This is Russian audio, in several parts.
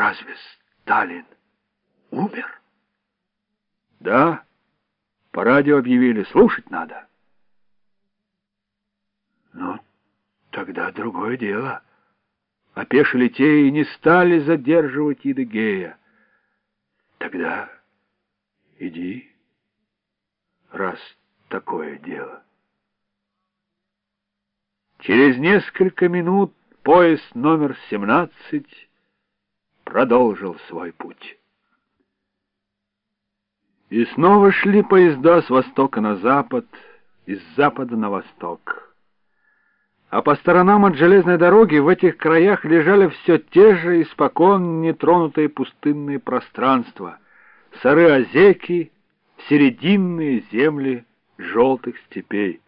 Разве Сталин умер? Да, по радио объявили, слушать надо. Ну, тогда другое дело. Опешили те и не стали задерживать Едыгея. Тогда иди, раз такое дело. Через несколько минут поезд номер 17 продолжил свой путь. И снова шли поезда с востока на запад, из запада на восток. А по сторонам от железной дороги в этих краях лежали все те же испокон нетронутые пустынные пространства, сыры-озеки, серединные земли желтых степей.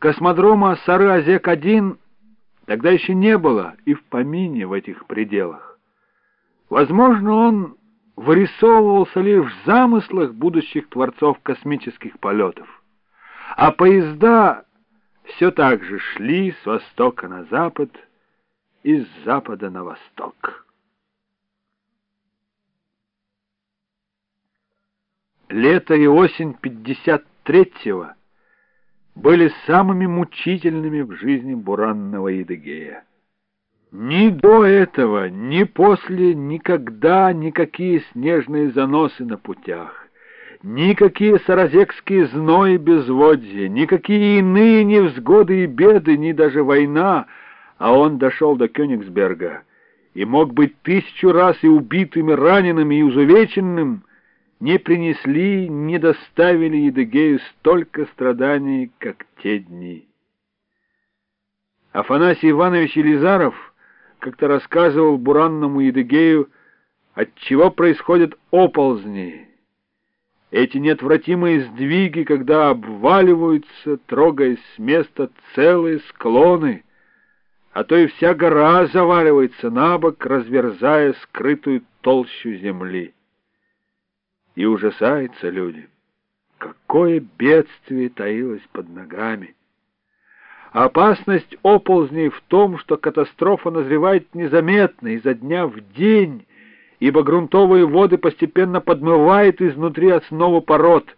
Космодрома Сары-Озек-1 тогда еще не было и в помине в этих пределах. Возможно, он вырисовывался лишь в замыслах будущих творцов космических полетов. А поезда все так же шли с востока на запад и с запада на восток. Лето и осень 53-го были самыми мучительными в жизни Буранного Едыгея. Ни до этого, ни после никогда никакие снежные заносы на путях, никакие саразекские знои безводья, никакие иные невзгоды и беды, ни даже война, а он дошел до Кёнигсберга и мог быть тысячу раз и убитым, и раненым, и изувеченным, не принесли, не доставили Едыгею столько страданий, как те дни. Афанасий Иванович Елизаров — как-то рассказывал Буранному Едыгею, от чего происходят оползни. Эти неотвратимые сдвиги, когда обваливаются, трогаясь с места целые склоны, а то и вся гора заваливается на бок, разверзая скрытую толщу земли. И ужасаются люди. Какое бедствие таилось под ногами! Опасность оползней в том, что катастрофа назревает незаметно изо дня в день, ибо грунтовые воды постепенно подмывает изнутри основу пород,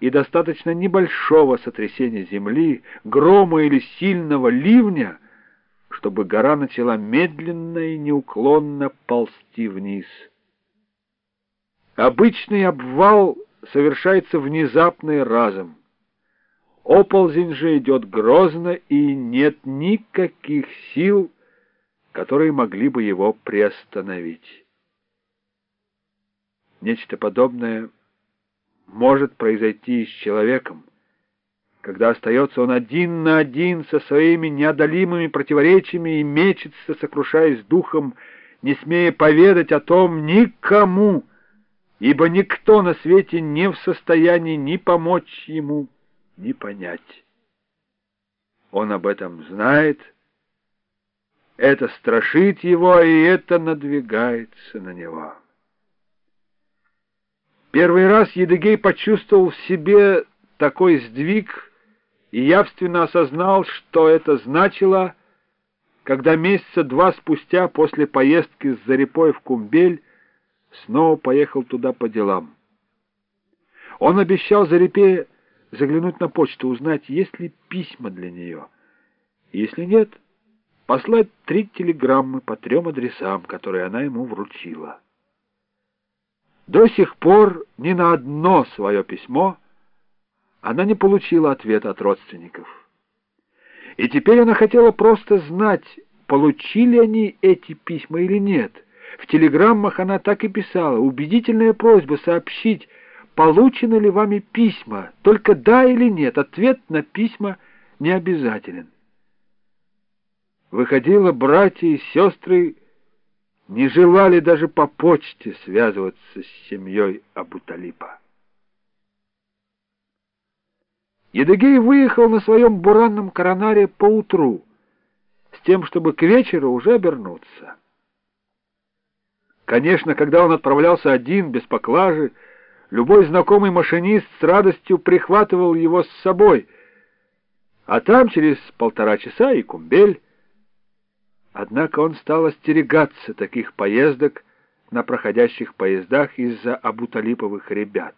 и достаточно небольшого сотрясения земли, грома или сильного ливня, чтобы гора начала медленно и неуклонно ползти вниз. Обычный обвал совершается внезапно и разом. Оползень же идет грозно, и нет никаких сил, которые могли бы его приостановить. Нечто подобное может произойти с человеком, когда остается он один на один со своими неодолимыми противоречиями и мечется, сокрушаясь духом, не смея поведать о том никому, ибо никто на свете не в состоянии ни помочь ему, не понять. Он об этом знает, это страшит его, и это надвигается на него. Первый раз Едыгей почувствовал в себе такой сдвиг и явственно осознал, что это значило, когда месяца два спустя после поездки с Зарипой в Кумбель снова поехал туда по делам. Он обещал Зарипе заглянуть на почту, узнать, есть ли письма для нее. Если нет, послать три телеграммы по трем адресам, которые она ему вручила. До сих пор ни на одно свое письмо она не получила ответа от родственников. И теперь она хотела просто знать, получили они эти письма или нет. В телеграммах она так и писала, убедительная просьба сообщить, получены ли вами письма, только да или нет, ответ на письма не обязателен. Выходило, братья и сестры не желали даже по почте связываться с семьей Абуталипа. Едыгей выехал на своем буранном коронаре поутру, с тем, чтобы к вечеру уже обернуться. Конечно, когда он отправлялся один, без поклажи, Любой знакомый машинист с радостью прихватывал его с собой, а там через полтора часа и кумбель. Однако он стал остерегаться таких поездок на проходящих поездах из-за абуталиповых ребят.